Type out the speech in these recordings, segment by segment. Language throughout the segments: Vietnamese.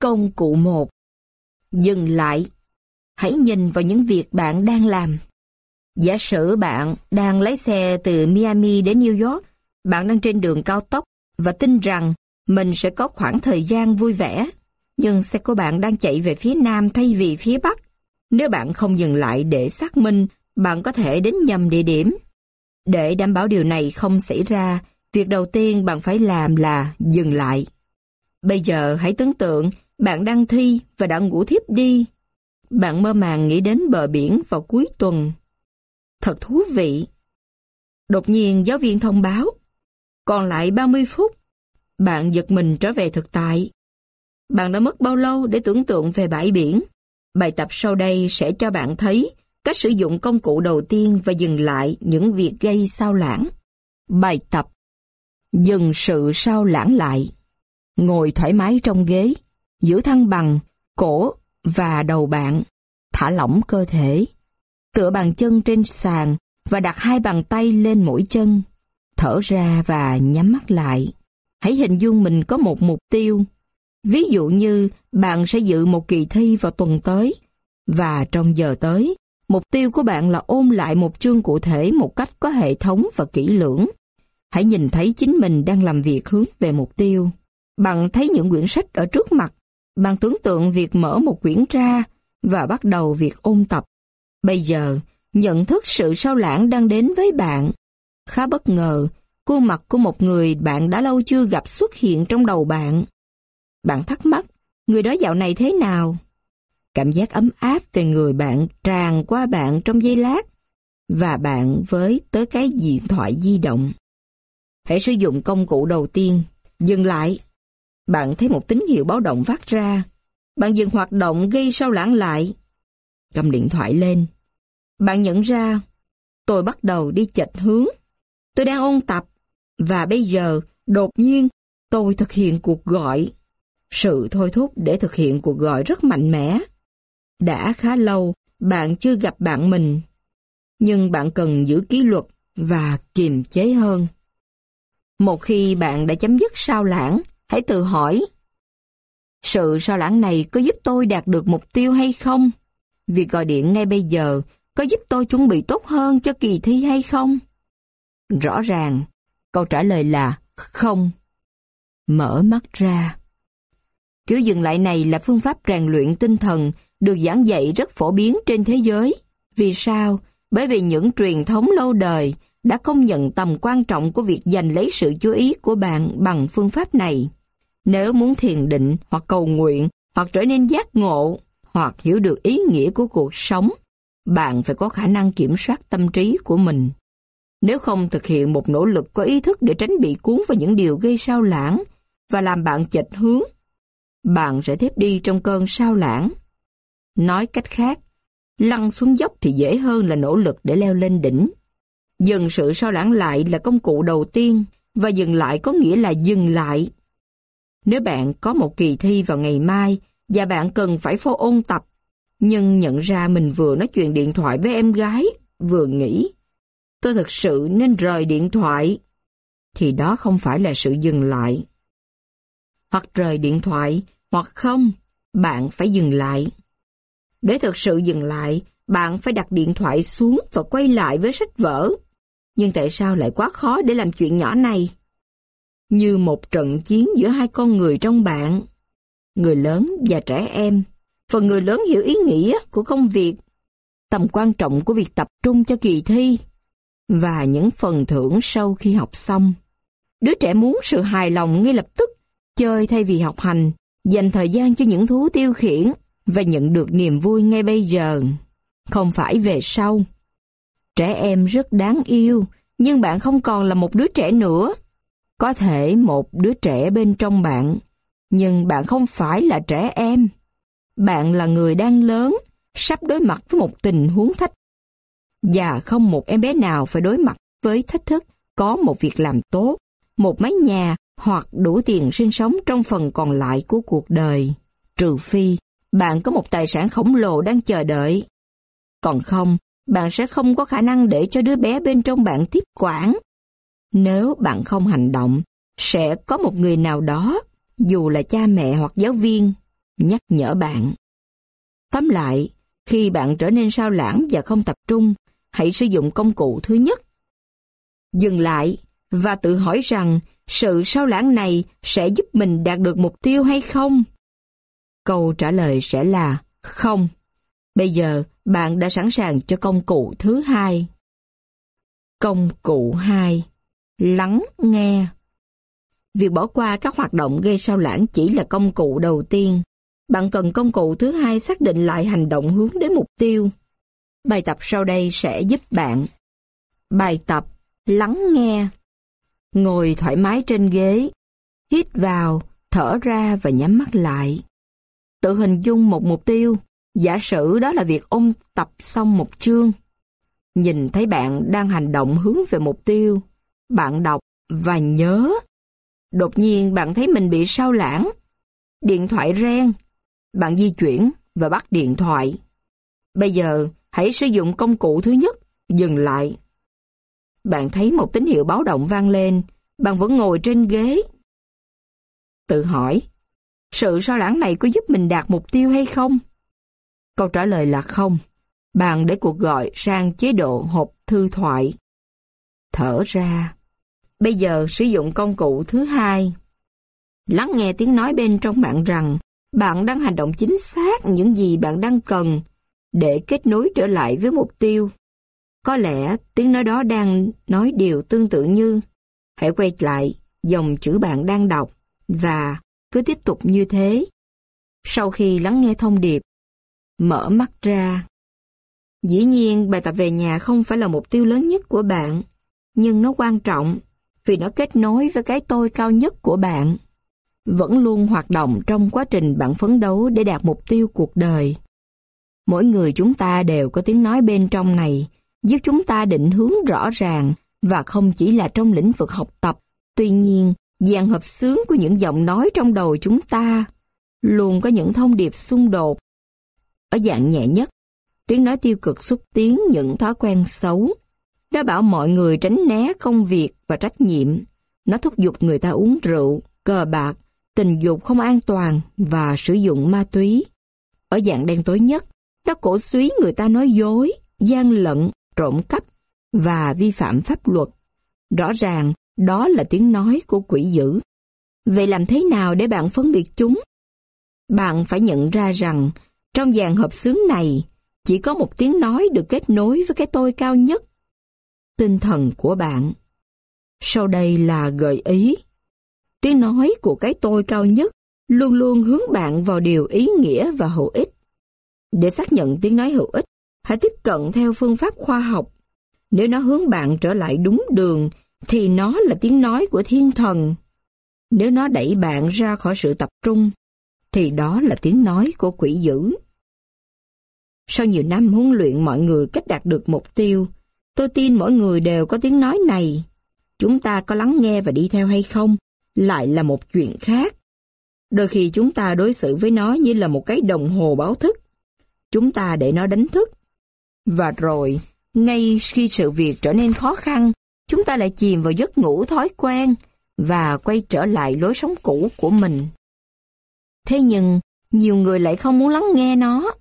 Công cụ 1 Dừng lại. Hãy nhìn vào những việc bạn đang làm. Giả sử bạn đang lái xe từ Miami đến New York, bạn đang trên đường cao tốc và tin rằng mình sẽ có khoảng thời gian vui vẻ. Nhưng xe của bạn đang chạy về phía nam thay vì phía bắc. Nếu bạn không dừng lại để xác minh, bạn có thể đến nhầm địa điểm. Để đảm bảo điều này không xảy ra, việc đầu tiên bạn phải làm là dừng lại. Bây giờ hãy tưởng tượng bạn đang thi và đã ngủ thiếp đi. Bạn mơ màng nghĩ đến bờ biển vào cuối tuần. Thật thú vị. Đột nhiên giáo viên thông báo. Còn lại 30 phút. Bạn giật mình trở về thực tại. Bạn đã mất bao lâu để tưởng tượng về bãi biển? Bài tập sau đây sẽ cho bạn thấy cách sử dụng công cụ đầu tiên và dừng lại những việc gây sao lãng. Bài tập Dừng sự sao lãng lại. Ngồi thoải mái trong ghế, giữ thăng bằng, cổ và đầu bạn. Thả lỏng cơ thể. Tựa bàn chân trên sàn và đặt hai bàn tay lên mỗi chân. Thở ra và nhắm mắt lại. Hãy hình dung mình có một mục tiêu. Ví dụ như bạn sẽ dự một kỳ thi vào tuần tới và trong giờ tới, mục tiêu của bạn là ôn lại một chương cụ thể một cách có hệ thống và kỹ lưỡng. Hãy nhìn thấy chính mình đang làm việc hướng về mục tiêu. Bạn thấy những quyển sách ở trước mặt, bạn tưởng tượng việc mở một quyển ra và bắt đầu việc ôn tập. Bây giờ, nhận thức sự sao lãng đang đến với bạn. Khá bất ngờ, khuôn mặt của một người bạn đã lâu chưa gặp xuất hiện trong đầu bạn. Bạn thắc mắc, người đó dạo này thế nào? Cảm giác ấm áp về người bạn tràn qua bạn trong giây lát, và bạn với tới cái điện thoại di động. Hãy sử dụng công cụ đầu tiên, dừng lại. Bạn thấy một tín hiệu báo động phát ra. Bạn dừng hoạt động gây sao lãng lại. Cầm điện thoại lên. Bạn nhận ra, tôi bắt đầu đi chệch hướng. Tôi đang ôn tập, và bây giờ, đột nhiên, tôi thực hiện cuộc gọi. Sự thôi thúc để thực hiện cuộc gọi rất mạnh mẽ. Đã khá lâu, bạn chưa gặp bạn mình. Nhưng bạn cần giữ kỷ luật và kiềm chế hơn. Một khi bạn đã chấm dứt sao lãng, hãy tự hỏi. Sự sao lãng này có giúp tôi đạt được mục tiêu hay không? Việc gọi điện ngay bây giờ có giúp tôi chuẩn bị tốt hơn cho kỳ thi hay không? Rõ ràng, câu trả lời là không. Mở mắt ra. Kiểu dừng lại này là phương pháp rèn luyện tinh thần được giảng dạy rất phổ biến trên thế giới. Vì sao? Bởi vì những truyền thống lâu đời đã công nhận tầm quan trọng của việc giành lấy sự chú ý của bạn bằng phương pháp này. Nếu muốn thiền định hoặc cầu nguyện hoặc trở nên giác ngộ hoặc hiểu được ý nghĩa của cuộc sống, bạn phải có khả năng kiểm soát tâm trí của mình. Nếu không thực hiện một nỗ lực có ý thức để tránh bị cuốn vào những điều gây sao lãng và làm bạn chệch hướng, bạn sẽ tiếp đi trong cơn sao lãng. Nói cách khác, lăn xuống dốc thì dễ hơn là nỗ lực để leo lên đỉnh. Dừng sự sao lãng lại là công cụ đầu tiên và dừng lại có nghĩa là dừng lại. Nếu bạn có một kỳ thi vào ngày mai và bạn cần phải phô ôn tập, nhưng nhận ra mình vừa nói chuyện điện thoại với em gái, vừa nghĩ, tôi thực sự nên rời điện thoại, thì đó không phải là sự dừng lại. Hoặc rời điện thoại, hoặc không, bạn phải dừng lại. Để thực sự dừng lại, bạn phải đặt điện thoại xuống và quay lại với sách vở. Nhưng tại sao lại quá khó để làm chuyện nhỏ này? Như một trận chiến giữa hai con người trong bạn. Người lớn và trẻ em. Phần người lớn hiểu ý nghĩa của công việc, tầm quan trọng của việc tập trung cho kỳ thi và những phần thưởng sau khi học xong. Đứa trẻ muốn sự hài lòng ngay lập tức, chơi thay vì học hành, dành thời gian cho những thú tiêu khiển và nhận được niềm vui ngay bây giờ, không phải về sau. Trẻ em rất đáng yêu, nhưng bạn không còn là một đứa trẻ nữa. Có thể một đứa trẻ bên trong bạn, nhưng bạn không phải là trẻ em. Bạn là người đang lớn, sắp đối mặt với một tình huống thách. Và không một em bé nào phải đối mặt với thách thức có một việc làm tốt, một mái nhà hoặc đủ tiền sinh sống trong phần còn lại của cuộc đời. Trừ phi, bạn có một tài sản khổng lồ đang chờ đợi. Còn không, bạn sẽ không có khả năng để cho đứa bé bên trong bạn tiếp quản. Nếu bạn không hành động, sẽ có một người nào đó, dù là cha mẹ hoặc giáo viên, nhắc nhở bạn. Tóm lại, khi bạn trở nên sao lãng và không tập trung, hãy sử dụng công cụ thứ nhất. Dừng lại và tự hỏi rằng sự sao lãng này sẽ giúp mình đạt được mục tiêu hay không? Câu trả lời sẽ là không. Bây giờ bạn đã sẵn sàng cho công cụ thứ hai. Công cụ 2. Lắng nghe. Việc bỏ qua các hoạt động gây sao lãng chỉ là công cụ đầu tiên. Bạn cần công cụ thứ hai xác định lại hành động hướng đến mục tiêu. Bài tập sau đây sẽ giúp bạn. Bài tập lắng nghe. Ngồi thoải mái trên ghế, hít vào, thở ra và nhắm mắt lại. Tự hình dung một mục tiêu, giả sử đó là việc ôn tập xong một chương. Nhìn thấy bạn đang hành động hướng về mục tiêu, bạn đọc và nhớ. Đột nhiên bạn thấy mình bị sao lãng. Điện thoại reng. Bạn di chuyển và bắt điện thoại. Bây giờ, hãy sử dụng công cụ thứ nhất, dừng lại. Bạn thấy một tín hiệu báo động vang lên, bạn vẫn ngồi trên ghế. Tự hỏi, sự sao lãng này có giúp mình đạt mục tiêu hay không? Câu trả lời là không. Bạn để cuộc gọi sang chế độ hộp thư thoại. Thở ra. Bây giờ sử dụng công cụ thứ hai. Lắng nghe tiếng nói bên trong bạn rằng bạn đang hành động chính xác những gì bạn đang cần để kết nối trở lại với mục tiêu. Có lẽ tiếng nói đó đang nói điều tương tự như hãy quay lại dòng chữ bạn đang đọc và cứ tiếp tục như thế. Sau khi lắng nghe thông điệp, mở mắt ra. Dĩ nhiên bài tập về nhà không phải là mục tiêu lớn nhất của bạn, nhưng nó quan trọng vì nó kết nối với cái tôi cao nhất của bạn. Vẫn luôn hoạt động trong quá trình bạn phấn đấu để đạt mục tiêu cuộc đời. Mỗi người chúng ta đều có tiếng nói bên trong này, giúp chúng ta định hướng rõ ràng và không chỉ là trong lĩnh vực học tập. Tuy nhiên, dàn hợp xướng của những giọng nói trong đầu chúng ta luôn có những thông điệp xung đột. Ở dạng nhẹ nhất, tiếng nói tiêu cực xúc tiến những thói quen xấu. Nó bảo mọi người tránh né công việc và trách nhiệm. Nó thúc giục người ta uống rượu, cờ bạc, tình dục không an toàn và sử dụng ma túy. Ở dạng đen tối nhất, nó cổ suý người ta nói dối, gian lận, trộm cắp và vi phạm pháp luật. Rõ ràng, đó là tiếng nói của quỷ dữ. Vậy làm thế nào để bạn phân biệt chúng? Bạn phải nhận ra rằng, trong dàn hợp xướng này, chỉ có một tiếng nói được kết nối với cái tôi cao nhất, tinh thần của bạn. Sau đây là gợi ý. Tiếng nói của cái tôi cao nhất luôn luôn hướng bạn vào điều ý nghĩa và hữu ích. Để xác nhận tiếng nói hữu ích, hãy tiếp cận theo phương pháp khoa học. Nếu nó hướng bạn trở lại đúng đường, thì nó là tiếng nói của thiên thần. Nếu nó đẩy bạn ra khỏi sự tập trung, thì đó là tiếng nói của quỷ dữ. Sau nhiều năm huấn luyện mọi người cách đạt được mục tiêu, tôi tin mỗi người đều có tiếng nói này. Chúng ta có lắng nghe và đi theo hay không, lại là một chuyện khác. Đôi khi chúng ta đối xử với nó như là một cái đồng hồ báo thức. Chúng ta để nó đánh thức. Và rồi, ngay khi sự việc trở nên khó khăn, chúng ta lại chìm vào giấc ngủ thói quen và quay trở lại lối sống cũ của mình. Thế nhưng, nhiều người lại không muốn lắng nghe nó.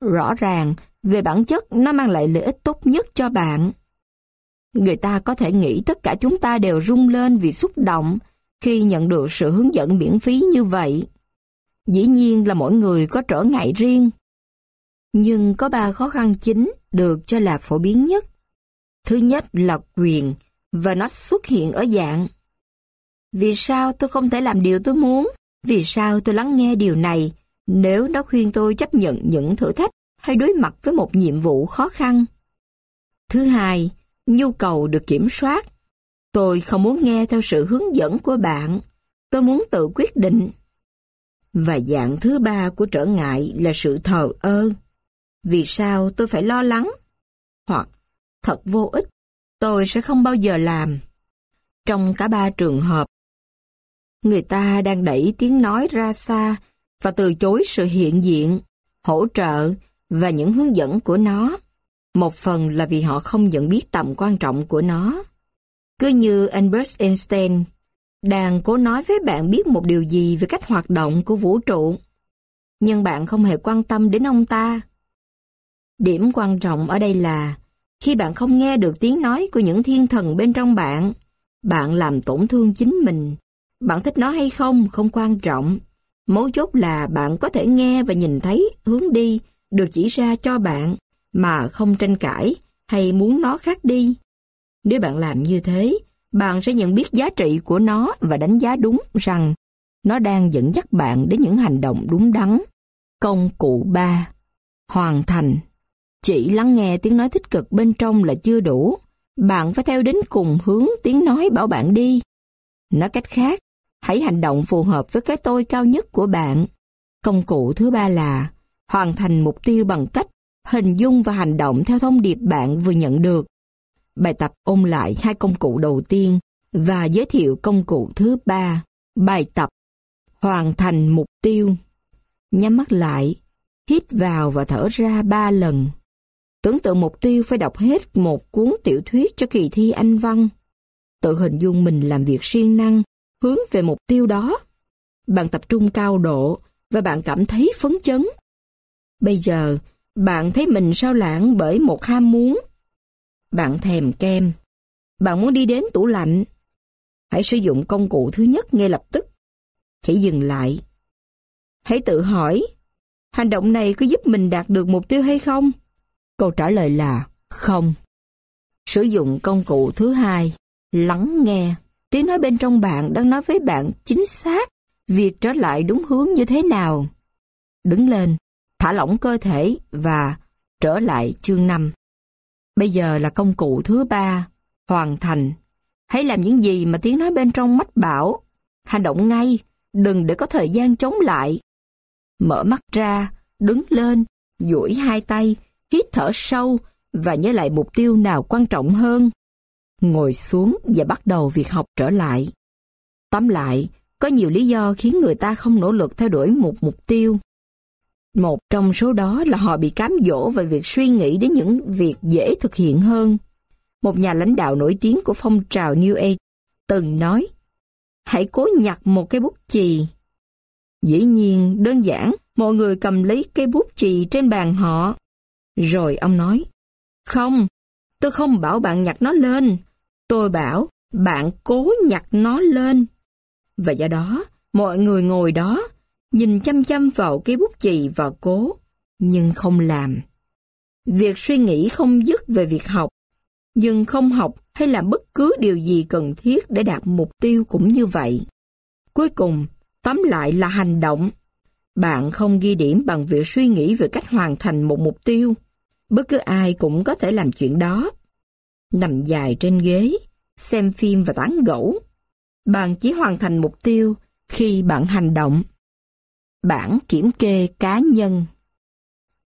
Rõ ràng, về bản chất nó mang lại lợi ích tốt nhất cho bạn. Người ta có thể nghĩ tất cả chúng ta đều rung lên vì xúc động khi nhận được sự hướng dẫn miễn phí như vậy. Dĩ nhiên là mỗi người có trở ngại riêng. Nhưng có ba khó khăn chính được cho là phổ biến nhất. Thứ nhất là quyền, và nó xuất hiện ở dạng. Vì sao tôi không thể làm điều tôi muốn? Vì sao tôi lắng nghe điều này nếu nó khuyên tôi chấp nhận những thử thách hay đối mặt với một nhiệm vụ khó khăn? Thứ hai, nhu cầu được kiểm soát. Tôi không muốn nghe theo sự hướng dẫn của bạn. Tôi muốn tự quyết định. Và dạng thứ ba của trở ngại là sự thờ ơ. Vì sao tôi phải lo lắng? Hoặc, thật vô ích, tôi sẽ không bao giờ làm. Trong cả ba trường hợp, người ta đang đẩy tiếng nói ra xa và từ chối sự hiện diện, hỗ trợ và những hướng dẫn của nó. Một phần là vì họ không nhận biết tầm quan trọng của nó. Cứ như Albert Einstein đang cố nói với bạn biết một điều gì về cách hoạt động của vũ trụ. nhưng bạn không hề quan tâm đến ông ta. Điểm quan trọng ở đây là, khi bạn không nghe được tiếng nói của những thiên thần bên trong bạn, bạn làm tổn thương chính mình. Bạn thích nó hay không không quan trọng. Mấu chốt là bạn có thể nghe và nhìn thấy hướng đi được chỉ ra cho bạn mà không tranh cãi hay muốn nó khác đi. Nếu bạn làm như thế, bạn sẽ nhận biết giá trị của nó và đánh giá đúng rằng nó đang dẫn dắt bạn đến những hành động đúng đắn. Công cụ 3. Hoàn thành. Chỉ lắng nghe tiếng nói tích cực bên trong là chưa đủ. Bạn phải theo đến cùng hướng tiếng nói bảo bạn đi. Nói cách khác, hãy hành động phù hợp với cái tôi cao nhất của bạn. Công cụ thứ ba là hoàn thành mục tiêu bằng cách hình dung và hành động theo thông điệp bạn vừa nhận được. Bài tập ôn lại hai công cụ đầu tiên và giới thiệu công cụ thứ ba. Bài tập Hoàn thành mục tiêu Nhắm mắt lại, hít vào và thở ra ba lần. Tưởng tượng mục tiêu phải đọc hết một cuốn tiểu thuyết cho kỳ thi Anh văn. Tự hình dung mình làm việc siêng năng, hướng về mục tiêu đó. Bạn tập trung cao độ và bạn cảm thấy phấn chấn. Bây giờ, bạn thấy mình sao lãng bởi một ham muốn. Bạn thèm kem. Bạn muốn đi đến tủ lạnh. Hãy sử dụng công cụ thứ nhất ngay lập tức. Hãy dừng lại. Hãy tự hỏi, hành động này có giúp mình đạt được mục tiêu hay không? Câu trả lời là không. Sử dụng công cụ thứ hai, lắng nghe. Tiếng nói bên trong bạn đang nói với bạn chính xác việc trở lại đúng hướng như thế nào. Đứng lên, thả lỏng cơ thể và trở lại chương 5. Bây giờ là công cụ thứ ba, hoàn thành. Hãy làm những gì mà tiếng nói bên trong mách bảo. Hành động ngay, đừng để có thời gian chống lại. Mở mắt ra, đứng lên, duỗi hai tay, hít thở sâu và nhớ lại mục tiêu nào quan trọng hơn. Ngồi xuống và bắt đầu việc học trở lại. Tóm lại, có nhiều lý do khiến người ta không nỗ lực theo đuổi một mục tiêu. Một trong số đó là họ bị cám dỗ về việc suy nghĩ đến những việc dễ thực hiện hơn. Một nhà lãnh đạo nổi tiếng của phong trào New Age từng nói, hãy cố nhặt một cái bút chì. Dĩ nhiên, đơn giản, mọi người cầm lấy cây bút chì trên bàn họ. Rồi ông nói, không, tôi không bảo bạn nhặt nó lên, tôi bảo bạn cố nhặt nó lên. Và do đó, mọi người ngồi đó nhìn chăm chăm vào cái bút chì và cố, nhưng không làm. Việc suy nghĩ không dứt về việc học, nhưng không học hay làm bất cứ điều gì cần thiết để đạt mục tiêu cũng như vậy. Cuối cùng, tóm lại là hành động. Bạn không ghi điểm bằng việc suy nghĩ về cách hoàn thành một mục tiêu. Bất cứ ai cũng có thể làm chuyện đó. Nằm dài trên ghế, xem phim và tán gẫu. Bạn chỉ hoàn thành mục tiêu khi bạn hành động. Bản kiểm kê cá nhân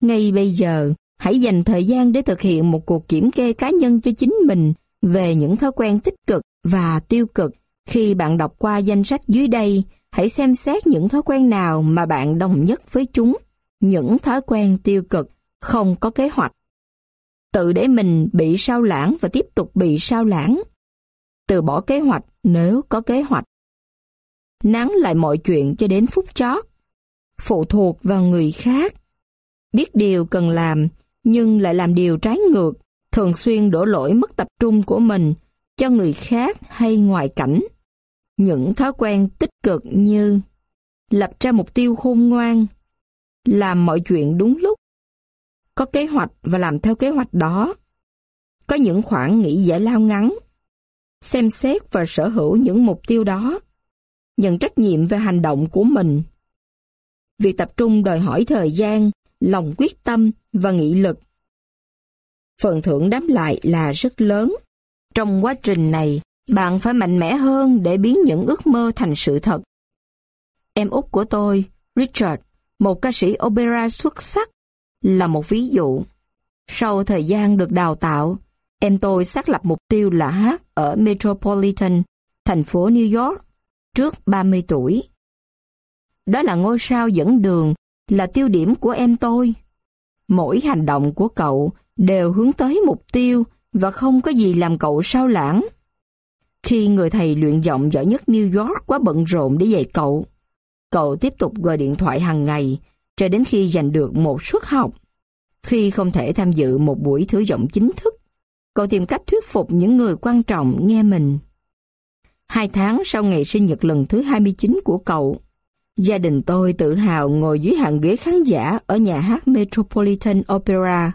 Ngay bây giờ, hãy dành thời gian để thực hiện một cuộc kiểm kê cá nhân cho chính mình về những thói quen tích cực và tiêu cực. Khi bạn đọc qua danh sách dưới đây, hãy xem xét những thói quen nào mà bạn đồng nhất với chúng. Những thói quen tiêu cực, không có kế hoạch. Tự để mình bị sao lãng và tiếp tục bị sao lãng. Từ bỏ kế hoạch nếu có kế hoạch. Nắng lại mọi chuyện cho đến phút chót phụ thuộc vào người khác. Biết điều cần làm, nhưng lại làm điều trái ngược, thường xuyên đổ lỗi mất tập trung của mình cho người khác hay ngoại cảnh. Những thói quen tích cực như lập ra mục tiêu khôn ngoan, làm mọi chuyện đúng lúc, có kế hoạch và làm theo kế hoạch đó, có những khoảng nghỉ giải lao ngắn, xem xét và sở hữu những mục tiêu đó, nhận trách nhiệm về hành động của mình, Việc tập trung đòi hỏi thời gian, lòng quyết tâm và nghị lực. Phần thưởng đám lại là rất lớn. Trong quá trình này, bạn phải mạnh mẽ hơn để biến những ước mơ thành sự thật. Em út của tôi, Richard, một ca sĩ opera xuất sắc, là một ví dụ. Sau thời gian được đào tạo, em tôi xác lập mục tiêu là hát ở Metropolitan, thành phố New York, trước 30 tuổi. Đó là ngôi sao dẫn đường, là tiêu điểm của em tôi. Mỗi hành động của cậu đều hướng tới mục tiêu và không có gì làm cậu sao lãng. Khi người thầy luyện giọng giỏi nhất New York quá bận rộn để dạy cậu, cậu tiếp tục gọi điện thoại hàng ngày cho đến khi giành được một suất học. Khi không thể tham dự một buổi thử giọng chính thức, cậu tìm cách thuyết phục những người quan trọng nghe mình. Hai tháng sau ngày sinh nhật lần thứ 29 của cậu, gia đình tôi tự hào ngồi dưới hàng ghế khán giả ở nhà hát Metropolitan Opera,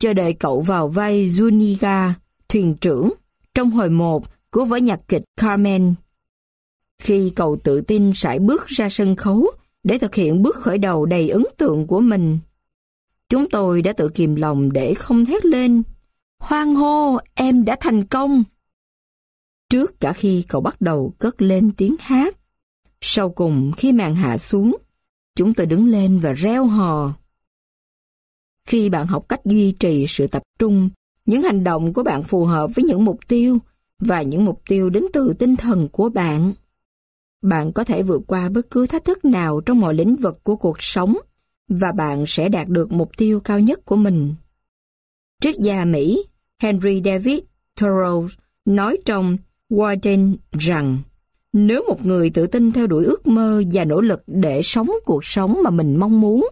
chờ đợi cậu vào vai Zuniga, thuyền trưởng, trong hồi một của vở nhạc kịch Carmen. Khi cậu tự tin sải bước ra sân khấu để thực hiện bước khởi đầu đầy ấn tượng của mình, chúng tôi đã tự kìm lòng để không thét lên. Hoan hô, em đã thành công! Trước cả khi cậu bắt đầu cất lên tiếng hát. Sau cùng khi màn hạ xuống, chúng tôi đứng lên và reo hò. Khi bạn học cách duy trì sự tập trung, những hành động của bạn phù hợp với những mục tiêu và những mục tiêu đến từ tinh thần của bạn. Bạn có thể vượt qua bất cứ thách thức nào trong mọi lĩnh vực của cuộc sống và bạn sẽ đạt được mục tiêu cao nhất của mình. Triết gia Mỹ Henry David Thoreau nói trong Warden rằng nếu một người tự tin theo đuổi ước mơ và nỗ lực để sống cuộc sống mà mình mong muốn,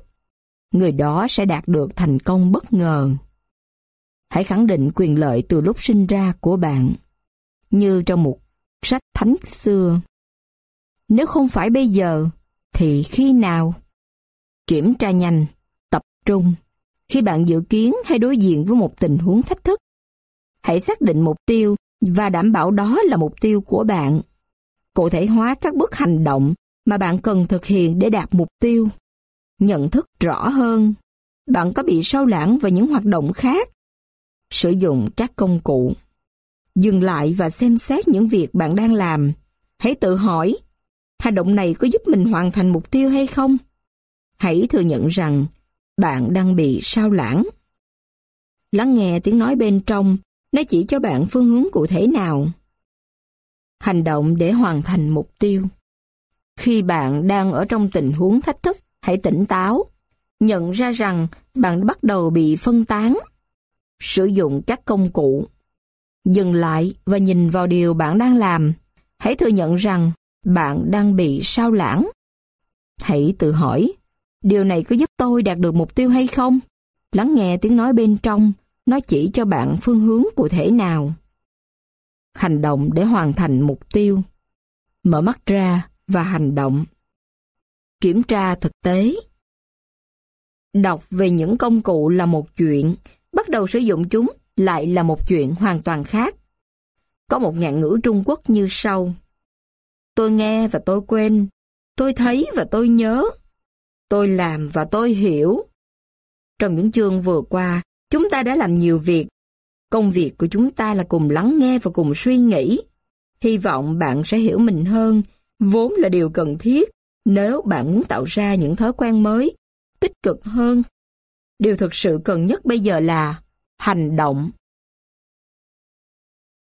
người đó sẽ đạt được thành công bất ngờ. Hãy khẳng định quyền lợi từ lúc sinh ra của bạn, như trong một sách thánh xưa. Nếu không phải bây giờ, thì khi nào? Kiểm tra nhanh, tập trung. Khi bạn dự kiến hay đối diện với một tình huống thách thức, hãy xác định mục tiêu và đảm bảo đó là mục tiêu của bạn. Cụ thể hóa các bước hành động mà bạn cần thực hiện để đạt mục tiêu. Nhận thức rõ hơn, bạn có bị sao lãng vào những hoạt động khác. Sử dụng các công cụ. Dừng lại và xem xét những việc bạn đang làm. Hãy tự hỏi, hành động này có giúp mình hoàn thành mục tiêu hay không? Hãy thừa nhận rằng bạn đang bị sao lãng. Lắng nghe tiếng nói bên trong nó chỉ cho bạn phương hướng cụ thể nào. Hành động để hoàn thành mục tiêu. Khi bạn đang ở trong tình huống thách thức, hãy tỉnh táo, nhận ra rằng bạn đã bắt đầu bị phân tán. Sử dụng các công cụ. Dừng lại và nhìn vào điều bạn đang làm. Hãy thừa nhận rằng bạn đang bị sao lãng. Hãy tự hỏi, điều này có giúp tôi đạt được mục tiêu hay không? Lắng nghe tiếng nói bên trong nó chỉ cho bạn phương hướng cụ thể nào. Hành động để hoàn thành mục tiêu. Mở mắt ra và hành động. Kiểm tra thực tế. Đọc về những công cụ là một chuyện, bắt đầu sử dụng chúng lại là một chuyện hoàn toàn khác. Có một ngạn ngữ Trung Quốc như sau. Tôi nghe và tôi quên, tôi thấy và tôi nhớ, tôi làm và tôi hiểu. Trong những chương vừa qua, Chúng ta đã làm nhiều việc. Công việc của chúng ta là cùng lắng nghe và cùng suy nghĩ. Hy vọng bạn sẽ hiểu mình hơn, vốn là điều cần thiết nếu bạn muốn tạo ra những thói quen mới, tích cực hơn. Điều thực sự cần nhất bây giờ là hành động.